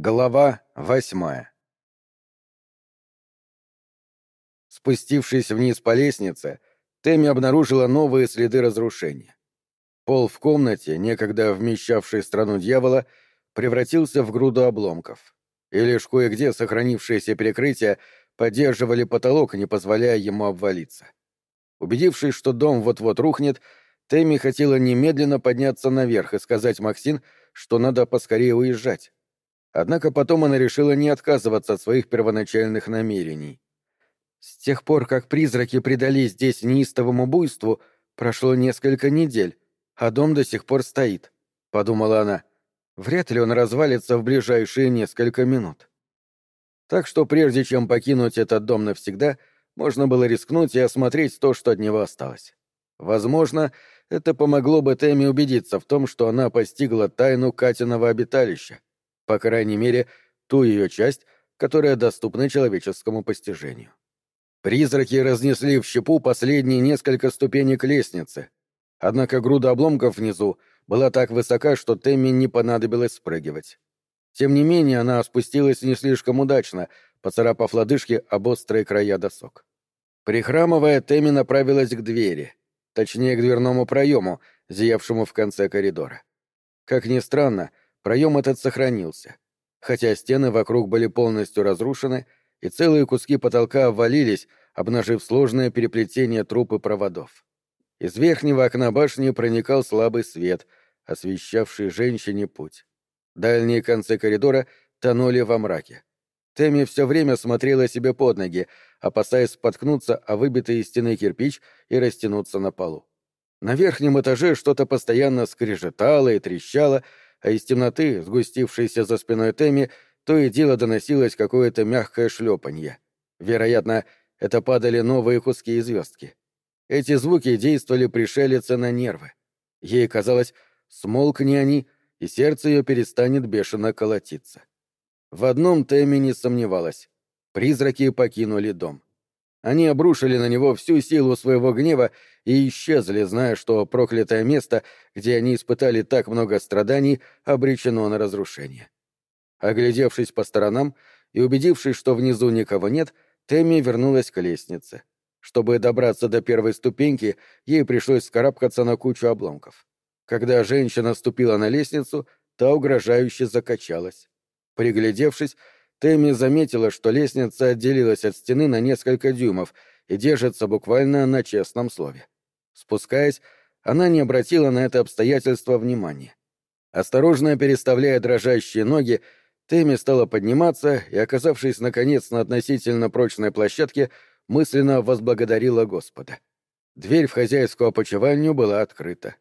Глава восьмая Спустившись вниз по лестнице, Тэмми обнаружила новые следы разрушения. Пол в комнате, некогда вмещавшей страну дьявола, превратился в груду обломков. И лишь кое-где сохранившиеся перекрытия поддерживали потолок, не позволяя ему обвалиться. Убедившись, что дом вот-вот рухнет, Тэмми хотела немедленно подняться наверх и сказать Максин, что надо поскорее уезжать. Однако потом она решила не отказываться от своих первоначальных намерений. С тех пор, как призраки предались здесь неистовому буйству, прошло несколько недель, а дом до сих пор стоит, — подумала она. Вряд ли он развалится в ближайшие несколько минут. Так что прежде чем покинуть этот дом навсегда, можно было рискнуть и осмотреть то, что от него осталось. Возможно, это помогло бы Тэмми убедиться в том, что она постигла тайну Катиного обиталища, по крайней мере, ту ее часть, которая доступна человеческому постижению. Призраки разнесли в щепу последние несколько ступенек лестницы, однако груда обломков внизу была так высока, что Тэмми не понадобилось спрыгивать. Тем не менее, она спустилась не слишком удачно, поцарапав лодыжки об острые края досок. Прихрамывая, Тэмми направилась к двери, точнее, к дверному проему, зиявшему в конце коридора. Как ни странно, проем этот сохранился. Хотя стены вокруг были полностью разрушены, и целые куски потолка обвалились, обнажив сложное переплетение труб и проводов. Из верхнего окна башни проникал слабый свет, освещавший женщине путь. Дальние концы коридора тонули во мраке. Тэмми все время смотрела себе под ноги, опасаясь споткнуться о выбитый из стены кирпич и растянуться на полу. На верхнем этаже что-то постоянно скрежетало и трещало, а из темноты, сгустившейся за спиной Тэмми, то и дело доносилось какое-то мягкое шлепанье. Вероятно, это падали новые куски и звездки. Эти звуки действовали пришелице на нервы. Ей казалось, смолкни они, и сердце ее перестанет бешено колотиться. В одном Тэмми не сомневалась. Призраки покинули дом. Они обрушили на него всю силу своего гнева и исчезли, зная, что проклятое место, где они испытали так много страданий, обречено на разрушение. Оглядевшись по сторонам и убедившись, что внизу никого нет, Тэмми вернулась к лестнице. Чтобы добраться до первой ступеньки, ей пришлось скарабкаться на кучу обломков. Когда женщина ступила на лестницу, та угрожающе закачалась. Приглядевшись, Тэмми заметила, что лестница отделилась от стены на несколько дюймов и держится буквально на честном слове. Спускаясь, она не обратила на это обстоятельство внимания. Осторожно переставляя дрожащие ноги, Тэмми стала подниматься и, оказавшись, наконец, на относительно прочной площадке, мысленно возблагодарила Господа. Дверь в хозяйскую опочивальню была открыта.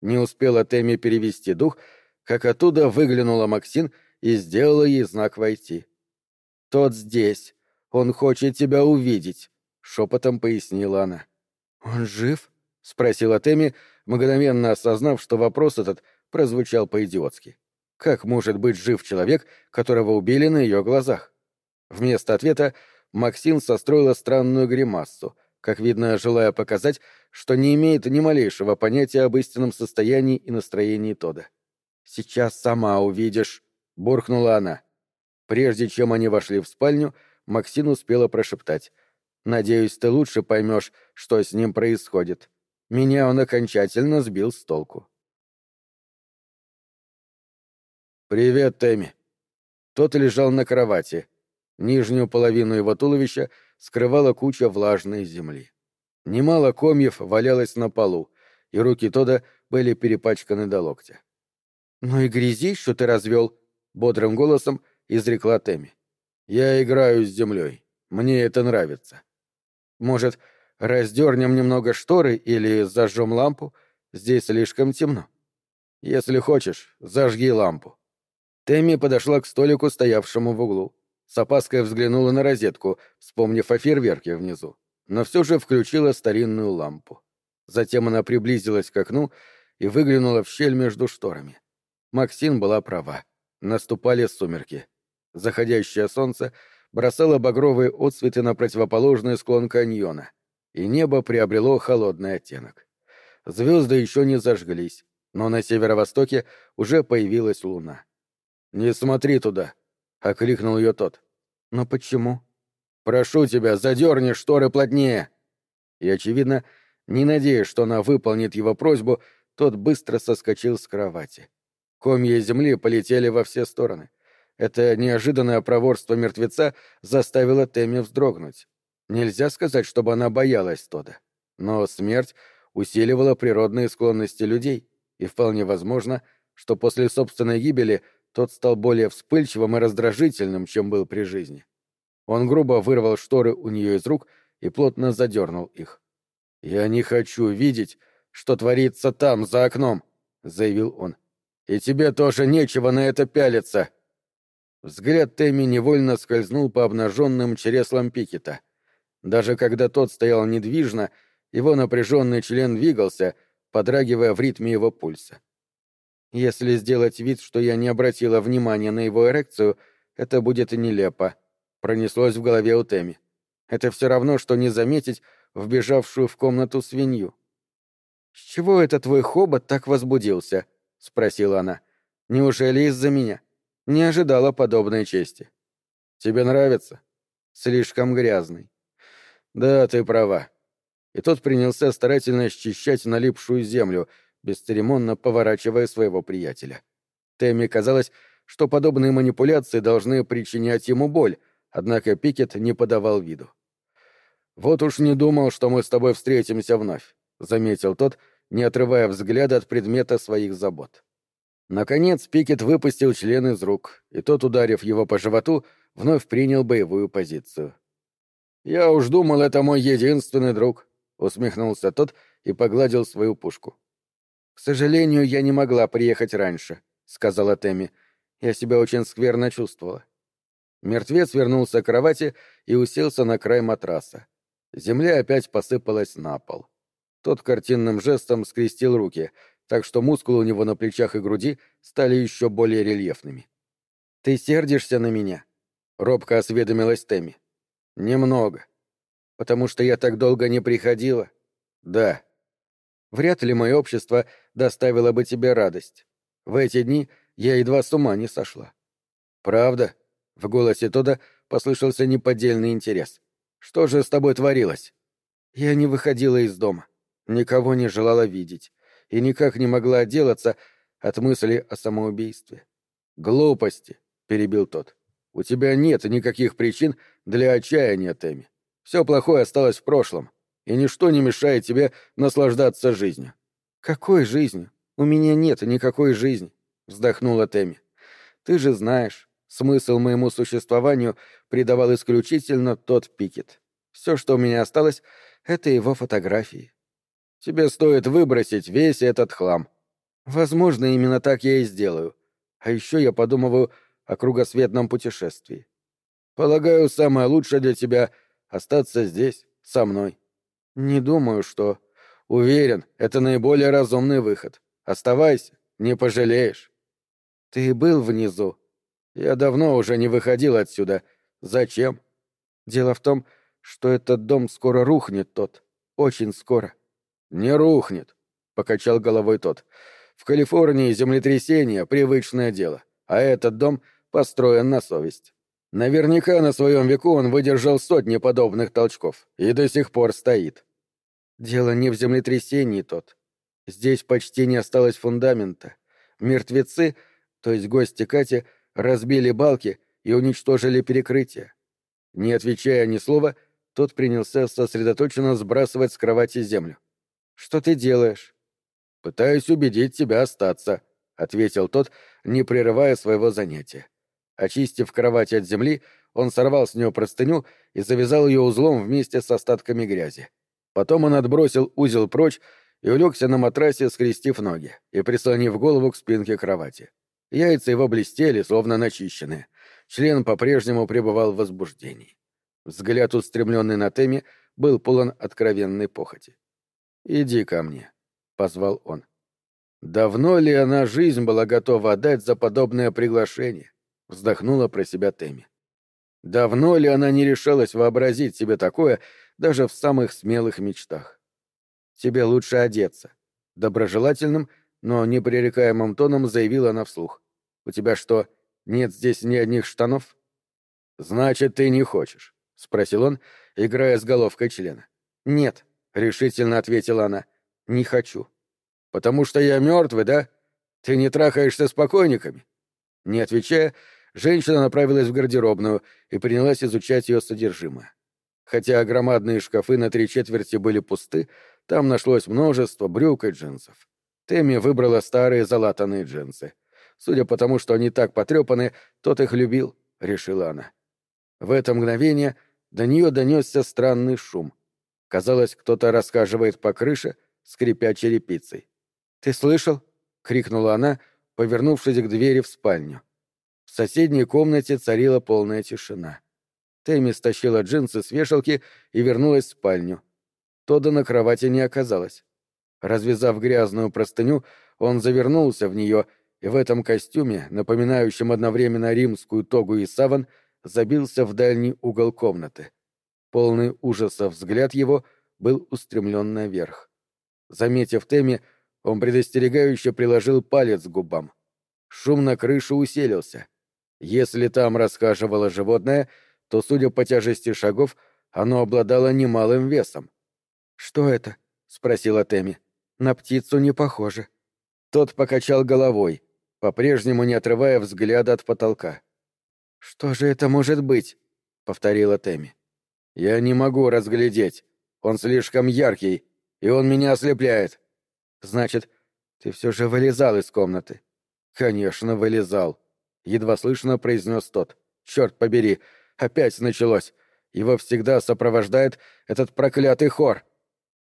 Не успела Тэмми перевести дух, как оттуда выглянула Максин и сделала ей знак войти. «Тот здесь. Он хочет тебя увидеть», — шепотом пояснила она. «Он жив?» — спросила Тэмми, мгновенно осознав, что вопрос этот прозвучал по-идиотски. Как может быть жив человек, которого убили на ее глазах? Вместо ответа Максим состроила странную гримассу, как видно, желая показать, что не имеет ни малейшего понятия об истинном состоянии и настроении Тода. «Сейчас сама увидишь», — буркнула она. Прежде чем они вошли в спальню, Максин успела прошептать. «Надеюсь, ты лучше поймешь, что с ним происходит. Меня он окончательно сбил с толку». «Привет, Тэмми». Тот лежал на кровати. Нижнюю половину его туловища скрывала куча влажной земли. Немало комьев валялось на полу, и руки Тода были перепачканы до локтя. «Ну и грязи, что ты развел», — бодрым голосом изрекла Тэмми. «Я играю с землей. Мне это нравится. Может, раздернем немного шторы или зажжем лампу? Здесь слишком темно. Если хочешь, зажги лампу». Тэмми подошла к столику, стоявшему в углу. С опаской взглянула на розетку, вспомнив о фейерверке внизу, но все же включила старинную лампу. Затем она приблизилась к окну и выглянула в щель между шторами. Максин была права. Наступали сумерки. Заходящее солнце бросало багровые отсветы на противоположный склон каньона, и небо приобрело холодный оттенок. Звезды еще не зажглись, но на северо-востоке уже появилась луна. «Не смотри туда», окликнул ее тот. «Но почему?» «Прошу тебя, задерни шторы плотнее!» И, очевидно, не надеясь, что она выполнит его просьбу, тот быстро соскочил с кровати. Комья земли полетели во все стороны. Это неожиданное проворство мертвеца заставило Тэмми вздрогнуть. Нельзя сказать, чтобы она боялась Тода. Но смерть усиливала природные склонности людей, и вполне возможно, что после собственной гибели тот стал более вспыльчивым и раздражительным, чем был при жизни. Он грубо вырвал шторы у нее из рук и плотно задернул их. «Я не хочу видеть, что творится там, за окном», — заявил он. «И тебе тоже нечего на это пялиться». Взгляд Тэмми невольно скользнул по обнаженным чреслам Пикета. Даже когда тот стоял недвижно, его напряженный член двигался, подрагивая в ритме его пульса. Если сделать вид, что я не обратила внимания на его эрекцию, это будет нелепо. Пронеслось в голове у Тэмми. Это все равно, что не заметить вбежавшую в комнату свинью. «С чего это твой хобот так возбудился?» — спросила она. «Неужели из-за меня? Не ожидала подобной чести». «Тебе нравится?» «Слишком грязный». «Да, ты права». И тот принялся старательно счищать налипшую землю — бесцеремонно поворачивая своего приятеля. Тэмми казалось, что подобные манипуляции должны причинять ему боль, однако Пикет не подавал виду. «Вот уж не думал, что мы с тобой встретимся вновь», — заметил тот, не отрывая взгляда от предмета своих забот. Наконец Пикет выпустил член из рук, и тот, ударив его по животу, вновь принял боевую позицию. «Я уж думал, это мой единственный друг», — усмехнулся тот и погладил свою пушку. «К сожалению, я не могла приехать раньше», — сказала Тэмми. «Я себя очень скверно чувствовала». Мертвец вернулся к кровати и уселся на край матраса. Земля опять посыпалась на пол. Тот картинным жестом скрестил руки, так что мускулы у него на плечах и груди стали еще более рельефными. «Ты сердишься на меня?» — робко осведомилась Тэмми. «Немного. Потому что я так долго не приходила?» «Да», Вряд ли мое общество доставило бы тебе радость. В эти дни я едва с ума не сошла. Правда? В голосе Тода послышался неподдельный интерес. Что же с тобой творилось? Я не выходила из дома, никого не желала видеть и никак не могла отделаться от мысли о самоубийстве. Глупости, перебил тот. У тебя нет никаких причин для отчаяния, Тэмми. Все плохое осталось в прошлом и ничто не мешает тебе наслаждаться жизнью». «Какой жизнью? У меня нет никакой жизни», — вздохнула Тэмми. «Ты же знаешь, смысл моему существованию придавал исключительно тот Пикет. Все, что у меня осталось, — это его фотографии. Тебе стоит выбросить весь этот хлам. Возможно, именно так я и сделаю. А еще я подумываю о кругосветном путешествии. Полагаю, самое лучшее для тебя — остаться здесь, со мной. «Не думаю, что...» «Уверен, это наиболее разумный выход. Оставайся, не пожалеешь». «Ты был внизу?» «Я давно уже не выходил отсюда. Зачем?» «Дело в том, что этот дом скоро рухнет, тот. Очень скоро». «Не рухнет», — покачал головой тот. «В Калифорнии землетрясение — привычное дело, а этот дом построен на совесть. Наверняка на своем веку он выдержал сотни подобных толчков и до сих пор стоит. Дело не в землетрясении тот. Здесь почти не осталось фундамента. Мертвецы, то есть гости Кати, разбили балки и уничтожили перекрытие. Не отвечая ни слова, тот принялся сосредоточенно сбрасывать с кровати землю. «Что ты делаешь?» «Пытаюсь убедить тебя остаться», — ответил тот, не прерывая своего занятия. Очистив кровать от земли, он сорвал с нее простыню и завязал ее узлом вместе с остатками грязи. Потом он отбросил узел прочь и улегся на матрасе, скрестив ноги и прислонив голову к спинке кровати. Яйца его блестели, словно начищенные. Член по-прежнему пребывал в возбуждении. Взгляд, устремленный на Теми, был полон откровенной похоти. «Иди ко мне», — позвал он. Давно ли она жизнь была готова отдать за подобное приглашение? вздохнула про себя Тэмми. Давно ли она не решалась вообразить себе такое даже в самых смелых мечтах? Тебе лучше одеться. Доброжелательным, но непререкаемым тоном заявила она вслух. У тебя что, нет здесь ни одних штанов?» «Значит, ты не хочешь?» — спросил он, играя с головкой члена. «Нет», — решительно ответила она, — «не хочу». «Потому что я мертвый, да? Ты не трахаешься с покойниками?» Не отвечая, женщина направилась в гардеробную и принялась изучать ее содержимое. Хотя громадные шкафы на три четверти были пусты, там нашлось множество брюк и джинсов. Тэмми выбрала старые залатанные джинсы. Судя по тому, что они так потрепаны, тот их любил, — решила она. В это мгновение до нее донесся странный шум. Казалось, кто-то рассказывает по крыше, скрипя черепицей. «Ты слышал?» — крикнула она, повернувшись к двери в спальню. В соседней комнате царила полная тишина. Тэмми стащила джинсы с вешалки и вернулась в спальню. Тода на кровати не оказалось. Развязав грязную простыню, он завернулся в нее и в этом костюме, напоминающем одновременно римскую тогу и саван, забился в дальний угол комнаты. Полный ужаса взгляд его был устремлен наверх. Заметив Тэмми, он предостерегающе приложил палец к губам. Шум на крыше усилился. Если там расхаживало животное, то, судя по тяжести шагов, оно обладало немалым весом. «Что это?» — спросила Тэмми. «На птицу не похоже». Тот покачал головой, по-прежнему не отрывая взгляда от потолка. «Что же это может быть?» — повторила Тэмми. «Я не могу разглядеть. Он слишком яркий, и он меня ослепляет». «Значит, ты все же вылезал из комнаты?» «Конечно, вылезал», — едва слышно произнес тот. «Черт побери, опять началось. Его всегда сопровождает этот проклятый хор».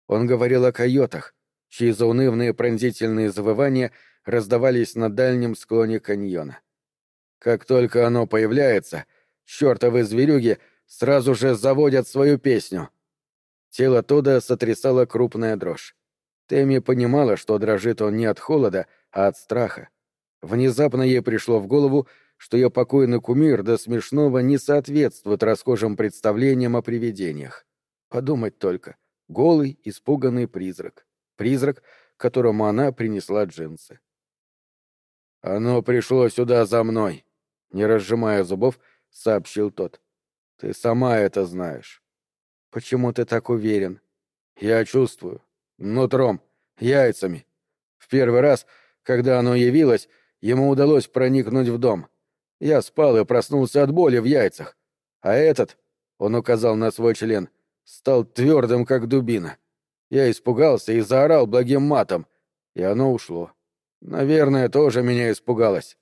Он говорил о койотах, чьи заунывные пронзительные завывания раздавались на дальнем склоне каньона. Как только оно появляется, чертовы зверюги сразу же заводят свою песню. Тело Тода сотрясала крупная дрожь. Тэмми понимала, что дрожит он не от холода, а от страха. Внезапно ей пришло в голову, что ее покойный кумир до смешного не соответствует расхожим представлениям о привидениях. Подумать только. Голый, испуганный призрак. Призрак, которому она принесла джинсы. «Оно пришло сюда за мной», не разжимая зубов, сообщил тот. Ты сама это знаешь. Почему ты так уверен? Я чувствую. Нутром, яйцами. В первый раз, когда оно явилось, ему удалось проникнуть в дом. Я спал и проснулся от боли в яйцах. А этот, он указал на свой член, стал твердым, как дубина. Я испугался и заорал благим матом, и оно ушло. Наверное, тоже меня испугалось.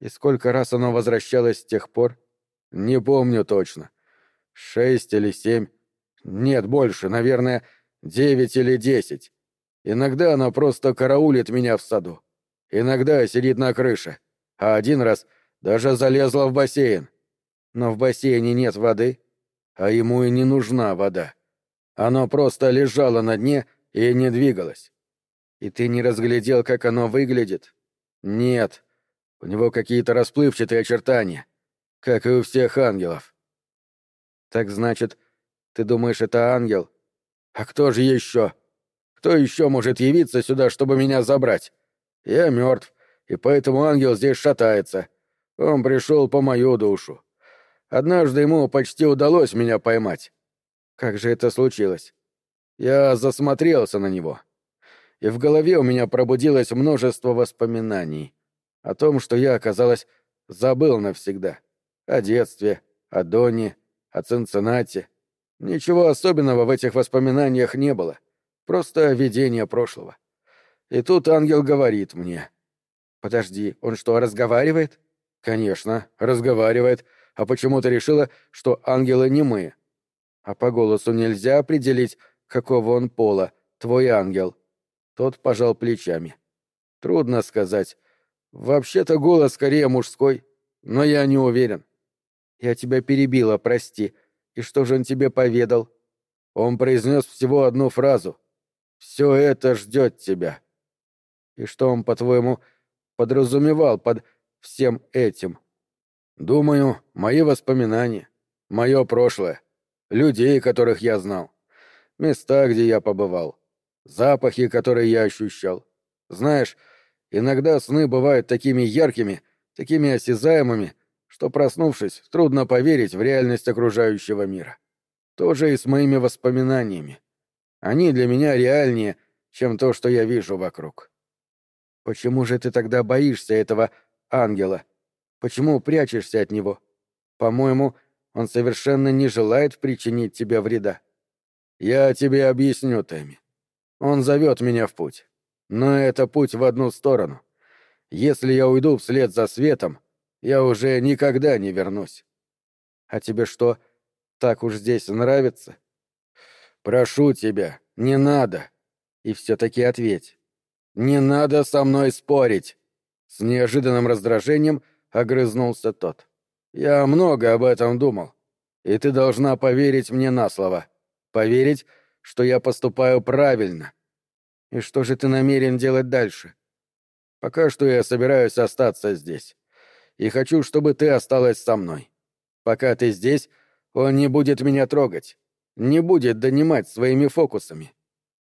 И сколько раз оно возвращалось с тех пор? Не помню точно. Шесть или семь. Нет, больше, наверное, девять или десять. Иногда оно просто караулит меня в саду. Иногда сидит на крыше. А один раз даже залезла в бассейн. Но в бассейне нет воды. А ему и не нужна вода. Оно просто лежало на дне и не двигалось. И ты не разглядел, как оно выглядит? Нет. У него какие-то расплывчатые очертания, как и у всех ангелов. Так значит, ты думаешь, это ангел? А кто же еще? Кто еще может явиться сюда, чтобы меня забрать? Я мертв, и поэтому ангел здесь шатается. Он пришел по мою душу. Однажды ему почти удалось меня поймать. Как же это случилось? Я засмотрелся на него. И в голове у меня пробудилось множество воспоминаний о том, что я, оказалось, забыл навсегда. О детстве, о Доне, о Цинциннате. Ничего особенного в этих воспоминаниях не было. Просто видение прошлого. И тут ангел говорит мне. «Подожди, он что, разговаривает?» «Конечно, разговаривает. А почему ты решила, что ангелы не мы?» «А по голосу нельзя определить, какого он пола, твой ангел?» Тот пожал плечами. «Трудно сказать. Вообще-то голос скорее мужской, но я не уверен. Я тебя перебила, прости. И что же он тебе поведал? Он произнес всего одну фразу. «Все это ждет тебя». И что он, по-твоему, подразумевал под всем этим? Думаю, мои воспоминания, мое прошлое, людей, которых я знал, места, где я побывал, запахи, которые я ощущал. Знаешь, Иногда сны бывают такими яркими, такими осязаемыми, что, проснувшись, трудно поверить в реальность окружающего мира. То же и с моими воспоминаниями. Они для меня реальнее, чем то, что я вижу вокруг. Почему же ты тогда боишься этого ангела? Почему прячешься от него? По-моему, он совершенно не желает причинить тебе вреда. Я тебе объясню, Тэмми. Он зовет меня в путь. Но это путь в одну сторону. Если я уйду вслед за светом, я уже никогда не вернусь. А тебе что, так уж здесь нравится? Прошу тебя, не надо. И все-таки ответь. Не надо со мной спорить. С неожиданным раздражением огрызнулся тот. Я много об этом думал. И ты должна поверить мне на слово. Поверить, что я поступаю правильно. И что же ты намерен делать дальше? Пока что я собираюсь остаться здесь. И хочу, чтобы ты осталась со мной. Пока ты здесь, он не будет меня трогать. Не будет донимать своими фокусами.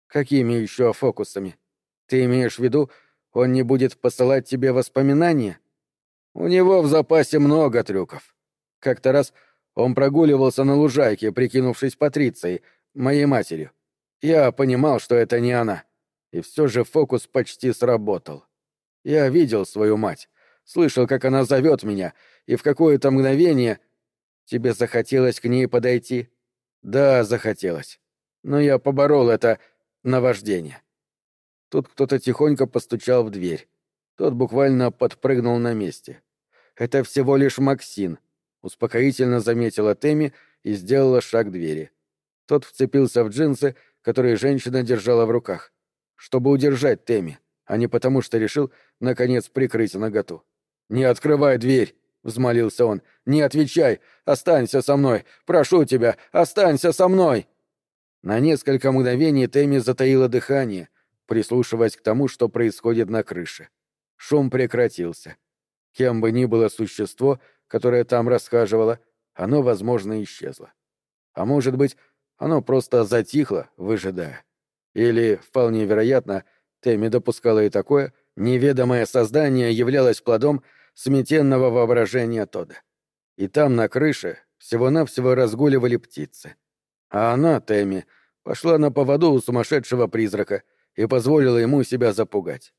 Какими еще фокусами? Ты имеешь в виду, он не будет посылать тебе воспоминания? У него в запасе много трюков. Как-то раз он прогуливался на лужайке, прикинувшись Патрицией, моей матерью. Я понимал, что это не она. И все же фокус почти сработал. Я видел свою мать, слышал, как она зовет меня, и в какое-то мгновение... Тебе захотелось к ней подойти? Да, захотелось. Но я поборол это наваждение. Тут кто-то тихонько постучал в дверь. Тот буквально подпрыгнул на месте. «Это всего лишь Максин», — успокоительно заметила Тэмми и сделала шаг к двери. Тот вцепился в джинсы, которые женщина держала в руках, чтобы удержать Тэмми, а не потому, что решил, наконец, прикрыть наготу. «Не открывай дверь!» — взмолился он. «Не отвечай! Останься со мной! Прошу тебя, останься со мной!» На несколько мгновений Тэмми затаила дыхание, прислушиваясь к тому, что происходит на крыше. Шум прекратился. Кем бы ни было существо, которое там расхаживало, оно, возможно, исчезло. А может быть, оно просто затихло, выжидая. Или, вполне вероятно, Тэмми допускала и такое, неведомое создание являлось плодом сметенного воображения Тода. И там, на крыше, всего-навсего разгуливали птицы. А она, Тэмми, пошла на поводу у сумасшедшего призрака и позволила ему себя запугать.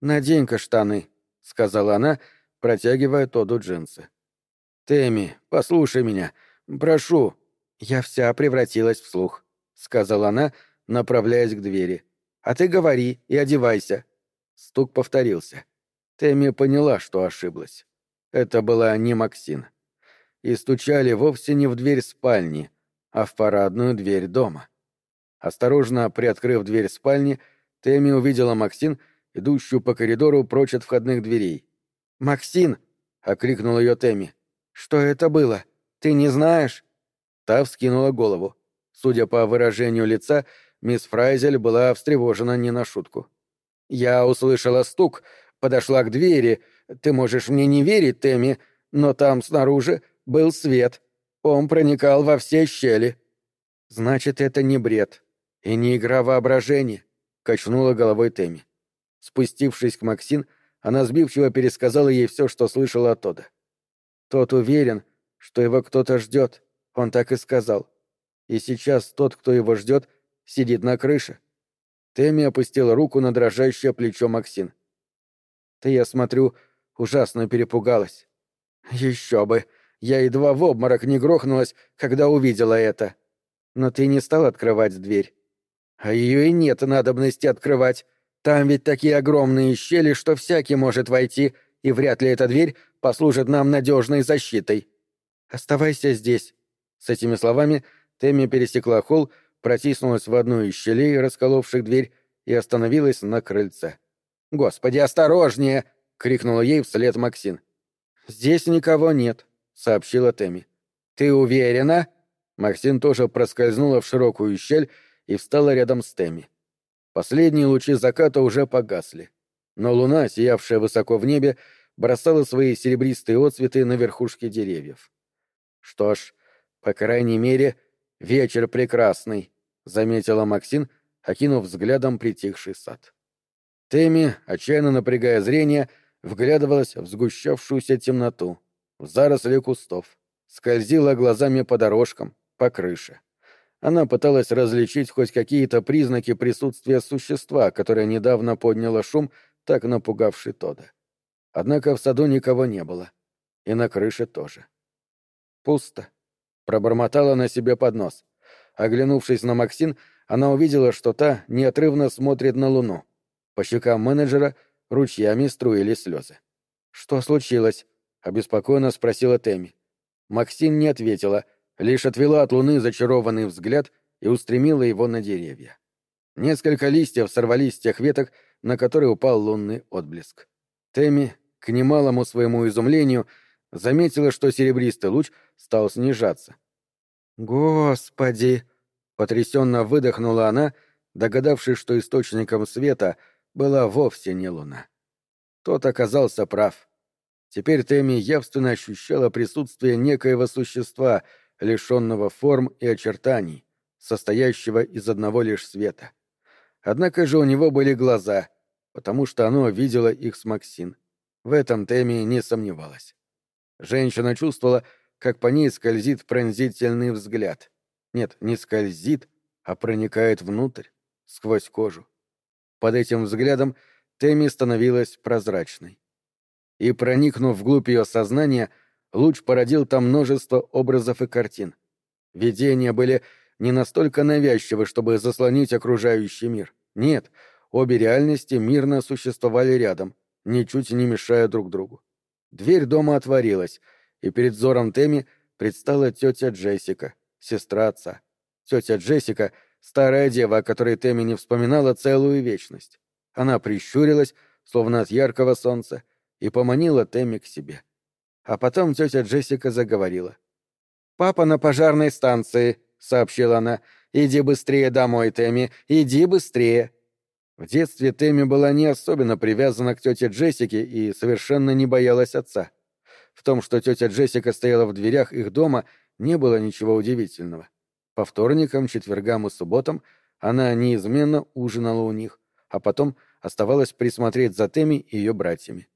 «Надень-ка штаны», — сказала она, протягивая Тоду джинсы. «Тэмми, послушай меня. Прошу». «Я вся превратилась в слух», — сказала она, направляясь к двери. «А ты говори и одевайся». Стук повторился. Тэмми поняла, что ошиблась. Это была не Максин. И стучали вовсе не в дверь спальни, а в парадную дверь дома. Осторожно приоткрыв дверь спальни, Тэмми увидела Максин, идущую по коридору прочь от входных дверей. «Максин!» — окрикнула ее Тэмми. «Что это было? Ты не знаешь?» Та вскинула голову. Судя по выражению лица, мисс Фрайзель была встревожена не на шутку. «Я услышала стук, подошла к двери. Ты можешь мне не верить, Тэмми, но там снаружи был свет. Он проникал во все щели». «Значит, это не бред и не игра воображения», — качнула головой Тэмми. Спустившись к Максин, она сбивчиво пересказала ей все, что слышала оттуда. Тот уверен, что его кто-то ждет, он так и сказал. И сейчас тот, кто его ждет, сидит на крыше. Тэмми опустила руку на дрожащее плечо Максин. Ты, я смотрю, ужасно перепугалась. Еще бы! Я едва в обморок не грохнулась, когда увидела это. Но ты не стал открывать дверь. А ее и нет надобности открывать. Там ведь такие огромные щели, что всякий может войти, и вряд ли эта дверь послужит нам надежной защитой. Оставайся здесь. С этими словами Тэмми пересекла холл, протиснулась в одну из щелей, расколовших дверь, и остановилась на крыльце. «Господи, осторожнее!» — крикнула ей вслед Максин. «Здесь никого нет», — сообщила Тэмми. «Ты уверена?» Максин тоже проскользнула в широкую щель и встала рядом с Тэмми. Последние лучи заката уже погасли. Но луна, сиявшая высоко в небе, бросала свои серебристые отцветы на верхушки деревьев. «Что ж, по крайней мере, вечер прекрасный», — заметила Максин, окинув взглядом притихший сад. Тэмми, отчаянно напрягая зрение, вглядывалась в сгущавшуюся темноту, в заросли кустов, скользила глазами по дорожкам, по крыше. Она пыталась различить хоть какие-то признаки присутствия существа, которое недавно подняло шум, так напугавший Тода. Однако в саду никого не было. И на крыше тоже. Пусто. Пробормотала на себе под нос. Оглянувшись на Максин, она увидела, что та неотрывно смотрит на луну. По щекам менеджера ручьями струились слезы. «Что случилось?» — обеспокоенно спросила Тэмми. Максин не ответила — лишь отвела от луны зачарованный взгляд и устремила его на деревья. Несколько листьев сорвались с тех веток, на которые упал лунный отблеск. Тэмми, к немалому своему изумлению, заметила, что серебристый луч стал снижаться. «Господи!» — потрясенно выдохнула она, догадавшись, что источником света была вовсе не луна. Тот оказался прав. Теперь Тэмми явственно ощущала присутствие некоего существа — лишенного форм и очертаний, состоящего из одного лишь света. Однако же у него были глаза, потому что оно видело их с Максин. В этом Тэмми не сомневалась. Женщина чувствовала, как по ней скользит пронзительный взгляд. Нет, не скользит, а проникает внутрь, сквозь кожу. Под этим взглядом Тэмми становилась прозрачной. И, проникнув вглубь ее сознания, луч породил там множество образов и картин. Видения были не настолько навязчивы, чтобы заслонить окружающий мир. Нет, обе реальности мирно существовали рядом, ничуть не мешая друг другу. Дверь дома отворилась, и перед взором Теми предстала тетя Джессика, сестра отца. Тетя Джессика — старая дева, о которой Теми не вспоминала целую вечность. Она прищурилась, словно от яркого солнца, и поманила Теми к себе. А потом тетя Джессика заговорила. «Папа на пожарной станции», — сообщила она. «Иди быстрее домой, Тэмми, иди быстрее». В детстве Тэмми была не особенно привязана к тете Джессике и совершенно не боялась отца. В том, что тетя Джессика стояла в дверях их дома, не было ничего удивительного. По вторникам, четвергам и субботам она неизменно ужинала у них, а потом оставалась присмотреть за Тэмми и ее братьями.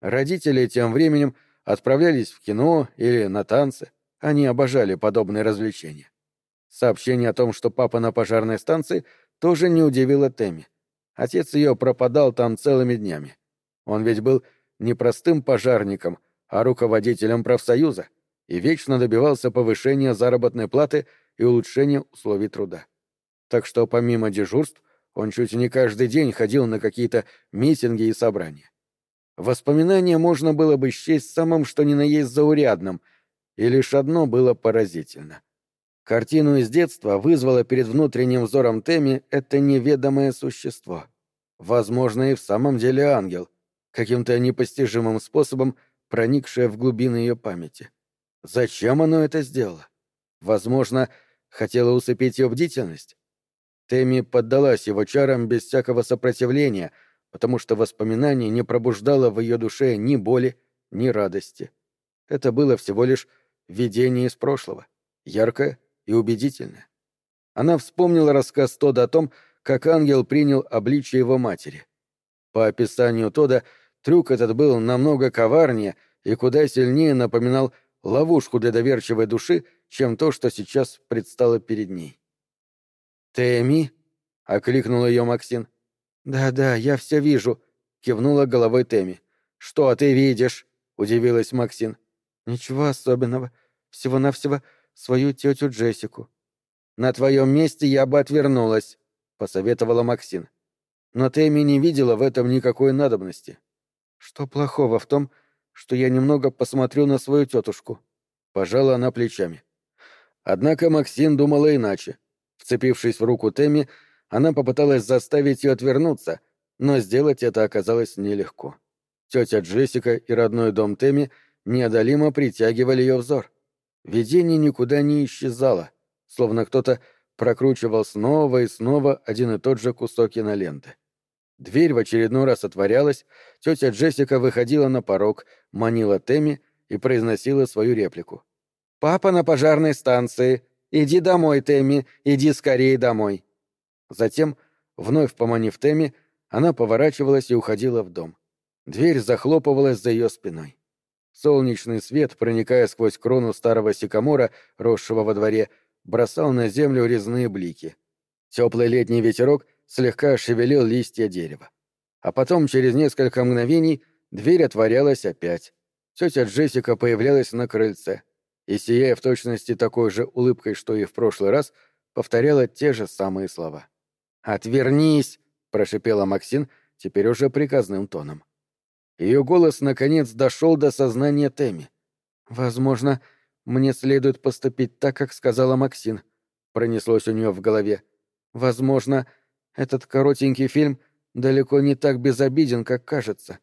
Родители тем временем отправлялись в кино или на танцы. Они обожали подобные развлечения. Сообщение о том, что папа на пожарной станции, тоже не удивило Тэмми. Отец ее пропадал там целыми днями. Он ведь был не простым пожарником, а руководителем профсоюза и вечно добивался повышения заработной платы и улучшения условий труда. Так что помимо дежурств он чуть не каждый день ходил на какие-то митинги и собрания. Воспоминания можно было бы счесть самым что ни на есть заурядным, и лишь одно было поразительно. Картину из детства вызвало перед внутренним взором Теми это неведомое существо. Возможно, и в самом деле ангел, каким-то непостижимым способом проникшее в глубины ее памяти. Зачем оно это сделало? Возможно, хотело усыпить ее бдительность? Теми поддалась его чарам без всякого сопротивления — потому что воспоминание не пробуждало в ее душе ни боли, ни радости. Это было всего лишь видение из прошлого, яркое и убедительное. Она вспомнила рассказ Тода о том, как ангел принял обличие его матери. По описанию Тода, трюк этот был намного коварнее и куда сильнее напоминал ловушку для доверчивой души, чем то, что сейчас предстало перед ней. «Тэмми?» — окликнула ее Максин. «Да-да, я все вижу», — кивнула головой Тэмми. «Что ты видишь?» — удивилась Максин. «Ничего особенного. Всего-навсего свою тетю Джессику». «На твоем месте я бы отвернулась», — посоветовала Максин. Но Тэмми не видела в этом никакой надобности. «Что плохого в том, что я немного посмотрю на свою тетушку?» Пожала она плечами. Однако Максин думала иначе. Вцепившись в руку Тэмми, она попыталась заставить ее отвернуться, но сделать это оказалось нелегко. Тетя Джессика и родной дом Тэмми неодолимо притягивали ее взор. Видение никуда не исчезало, словно кто-то прокручивал снова и снова один и тот же кусок киноленты. Дверь в очередной раз отворялась, тетя Джессика выходила на порог, манила Тэмми и произносила свою реплику. «Папа на пожарной станции. Иди домой, Тэмми, иди скорее домой». Затем, вновь поманив Тэмми, она поворачивалась и уходила в дом. Дверь захлопывалась за ее спиной. Солнечный свет, проникая сквозь крону старого сикамора, росшего во дворе, бросал на землю резные блики. Теплый летний ветерок слегка шевелил листья дерева. А потом, через несколько мгновений, дверь отворялась опять. Тетя Джессика появлялась на крыльце и, сияя в точности такой же улыбкой, что и в прошлый раз, повторяла те же самые слова. «Отвернись!» — прошипела Максин, теперь уже приказным тоном. Ее голос, наконец, дошел до сознания Тэмми. «Возможно, мне следует поступить так, как сказала Максин», — пронеслось у нее в голове. «Возможно, этот коротенький фильм далеко не так безобиден, как кажется.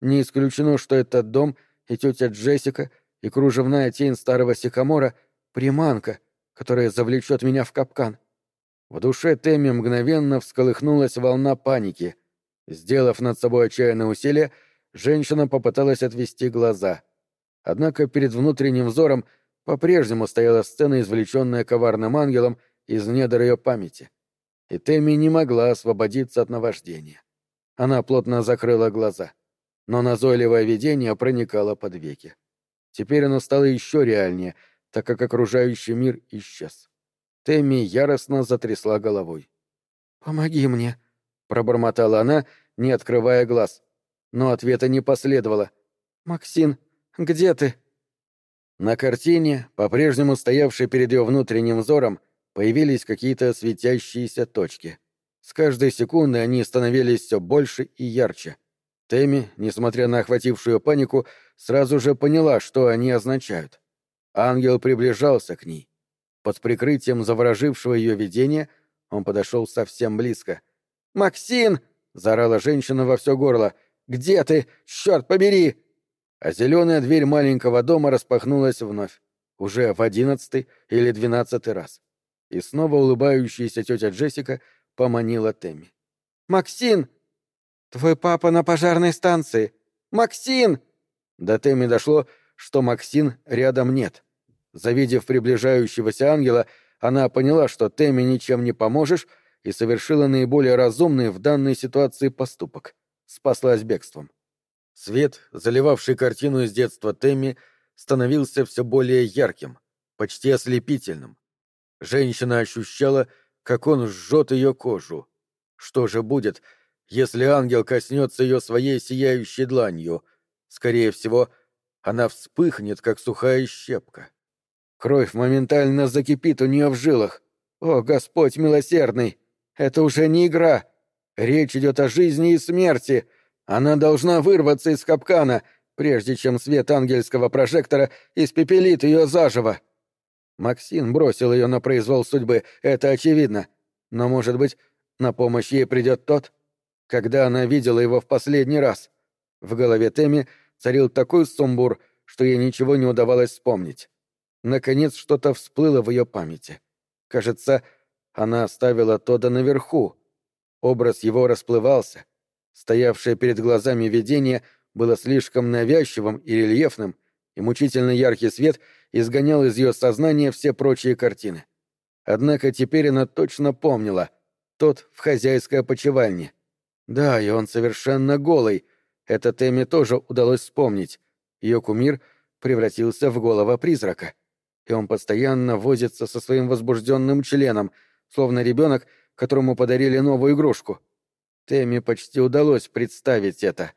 Не исключено, что этот дом и тетя Джессика и кружевная тень старого сикамора — приманка, которая завлечет меня в капкан». В душе Тэмми мгновенно всколыхнулась волна паники. Сделав над собой отчаянное усилие, женщина попыталась отвести глаза. Однако перед внутренним взором по-прежнему стояла сцена, извлеченная коварным ангелом из недр ее памяти. И Тэмми не могла освободиться от наваждения. Она плотно закрыла глаза. Но назойливое видение проникало под веки. Теперь оно стало еще реальнее, так как окружающий мир исчез. Тэмми яростно затрясла головой. «Помоги мне», — пробормотала она, не открывая глаз но ответа не последовало. «Максин, где ты?» На картине, по-прежнему стоявшей перед ее внутренним взором, появились какие-то светящиеся точки. С каждой секундой они становились все больше и ярче. Тэмми, несмотря на охватившую панику, сразу же поняла, что они означают. Ангел приближался к ней. Под прикрытием заворожившего ее видения он подошел совсем близко. «Максин!» — заорала женщина во все горло — где ты? Черт побери!» А зеленая дверь маленького дома распахнулась вновь, уже в одиннадцатый или двенадцатый раз. И снова улыбающаяся тетя Джессика поманила Тэмми. «Максин! Твой папа на пожарной станции! Максин!» До Тэмми дошло, что Максин рядом нет. Завидев приближающегося ангела, она поняла, что Тэмми ничем не поможешь, и совершила наиболее разумный в данной ситуации поступок спаслась бегством. Свет, заливавший картину из детства Тэмми, становился все более ярким, почти ослепительным. Женщина ощущала, как он жжет ее кожу. Что же будет, если ангел коснется ее своей сияющей дланью? Скорее всего, она вспыхнет, как сухая щепка. Кровь моментально закипит у нее в жилах. О, Господь милосердный! Это уже не игра! Речь идет о жизни и смерти. Она должна вырваться из капкана, прежде чем свет ангельского прожектора испепелит ее заживо. Максим бросил ее на произвол судьбы, это очевидно. Но, может быть, на помощь ей придет тот, когда она видела его в последний раз. В голове Теми царил такой сумбур, что ей ничего не удавалось вспомнить. Наконец что-то всплыло в ее памяти. Кажется, она оставила Тода наверху, Образ его расплывался. Стоявшее перед глазами видение было слишком навязчивым и рельефным, и мучительно яркий свет изгонял из ее сознания все прочие картины. Однако теперь она точно помнила. Тот в хозяйской опочивальне. Да, и он совершенно голый. Это Тэмми тоже удалось вспомнить. Ее кумир превратился в голого призрака. И он постоянно возится со своим возбужденным членом, словно ребенок — которому подарили новую игрушку. Тэмми почти удалось представить это.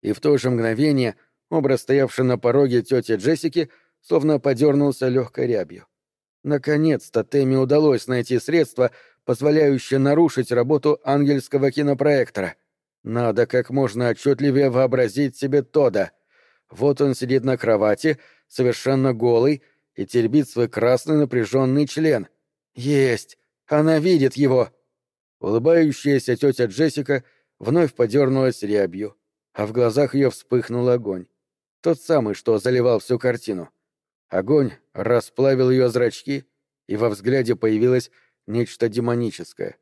И в то же мгновение образ, стоявший на пороге тети Джессики, словно подернулся легкой рябью. Наконец-то Тэмми удалось найти средства, позволяющие нарушить работу ангельского кинопроектора. Надо как можно отчетливее вообразить себе Тода. Вот он сидит на кровати, совершенно голый, и теребит свой красный напряженный член. Есть! Она видит его! Улыбающаяся тетя Джессика вновь подернулась рябью, а в глазах ее вспыхнул огонь. Тот самый, что заливал всю картину. Огонь расплавил ее зрачки, и во взгляде появилось нечто демоническое.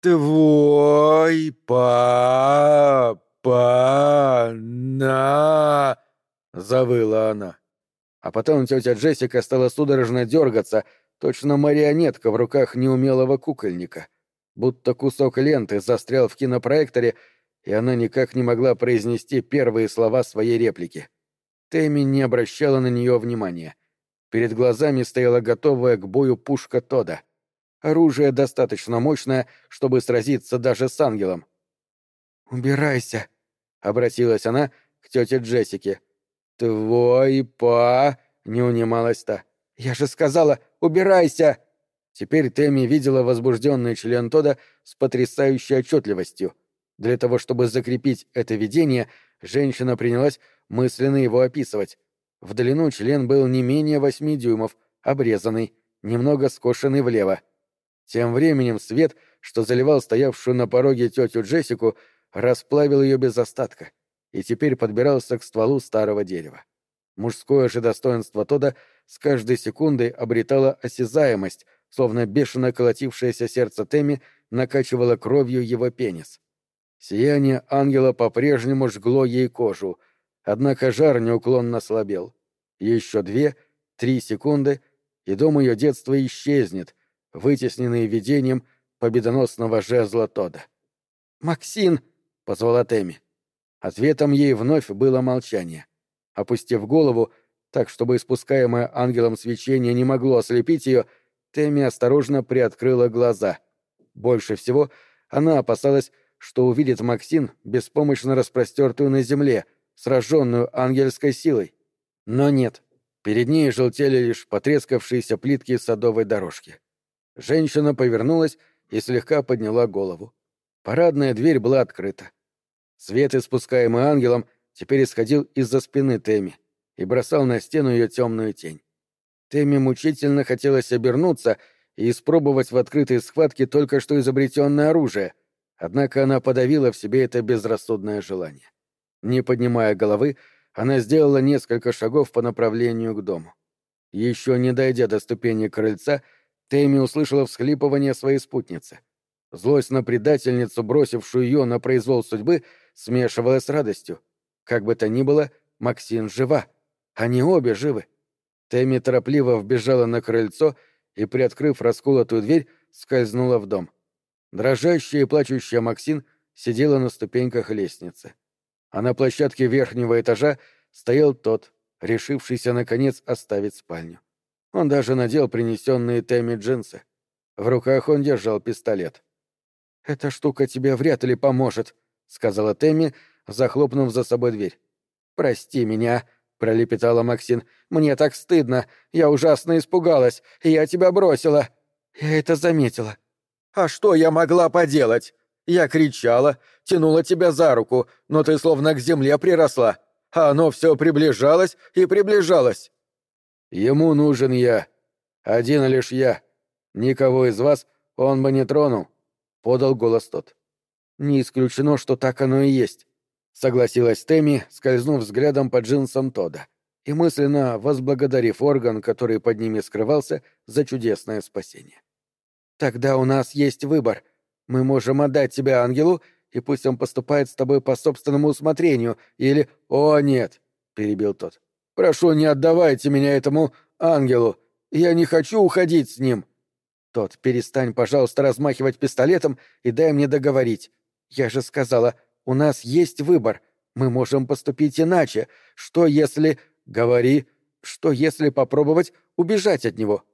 «Твой папа на...» — завыла она. А потом тетя Джессика стала судорожно дергаться, точно марионетка в руках неумелого кукольника — будто кусок ленты застрял в кинопроекторе, и она никак не могла произнести первые слова своей реплики. Тэмми не обращала на нее внимания. Перед глазами стояла готовая к бою пушка Тода. Оружие достаточно мощное, чтобы сразиться даже с ангелом. «Убирайся», — обратилась она к тете Джессике. «Твой па...» — не унималась та. «Я же сказала, убирайся!» Теперь Тэмми видела возбужденный член Тода с потрясающей отчетливостью. Для того, чтобы закрепить это видение, женщина принялась мысленно его описывать. В длину член был не менее восьми дюймов, обрезанный, немного скошенный влево. Тем временем свет, что заливал стоявшую на пороге тетю Джессику, расплавил ее без остатка и теперь подбирался к стволу старого дерева. Мужское же достоинство Тода с каждой секундой обретало осязаемость, словно бешено колотившееся сердце Теми накачивало кровью его пенис. Сияние ангела по-прежнему жгло ей кожу, однако жар неуклонно слабел. Еще две, три секунды, и дом ее детства исчезнет, вытесненный видением победоносного жезла Тода. «Максин!» — позвала Тэмми. Ответом ей вновь было молчание. Опустив голову, так чтобы испускаемое ангелом свечение не могло ослепить ее, Тэмми осторожно приоткрыла глаза. Больше всего она опасалась, что увидит Максин, беспомощно распростертую на земле, сраженную ангельской силой. Но нет. Перед ней желтели лишь потрескавшиеся плитки садовой дорожки. Женщина повернулась и слегка подняла голову. Парадная дверь была открыта. Свет, испускаемый ангелом, теперь исходил из-за спины Тэмми и бросал на стену ее темную тень. Тэмми мучительно хотелось обернуться и испробовать в открытой схватке только что изобретенное оружие, однако она подавила в себе это безрассудное желание. Не поднимая головы, она сделала несколько шагов по направлению к дому. Еще не дойдя до ступени крыльца, Тэмми услышала всхлипывание своей спутницы. Злость на предательницу, бросившую ее на произвол судьбы, смешивалась с радостью. Как бы то ни было, Максин жива. Они обе живы. Тэмми торопливо вбежала на крыльцо и, приоткрыв расколотую дверь, скользнула в дом. Дрожащая и плачущая Максин сидела на ступеньках лестницы. А на площадке верхнего этажа стоял тот, решившийся, наконец, оставить спальню. Он даже надел принесенные Тэмми джинсы. В руках он держал пистолет. «Эта штука тебе вряд ли поможет», — сказала Тэмми, захлопнув за собой дверь. «Прости меня», — пролепетала Максин. «Мне так стыдно. Я ужасно испугалась. Я тебя бросила». «Я это заметила». «А что я могла поделать? Я кричала, тянула тебя за руку, но ты словно к земле приросла, а оно все приближалось и приближалось». «Ему нужен я. Один лишь я. Никого из вас он бы не тронул подал голос тот. «Не исключено, что так оно и есть», — согласилась Тэмми, скользнув взглядом по джинсам Тода и мысленно возблагодарив орган, который под ними скрывался, за чудесное спасение. «Тогда у нас есть выбор. Мы можем отдать тебя ангелу, и пусть он поступает с тобой по собственному усмотрению, или... О, нет!» — перебил тот. «Прошу, не отдавайте меня этому ангелу. Я не хочу уходить с ним. «Тот, перестань, пожалуйста, размахивать пистолетом и дай мне договорить. Я же сказала, у нас есть выбор. Мы можем поступить иначе. Что если... Говори. Что если попробовать убежать от него?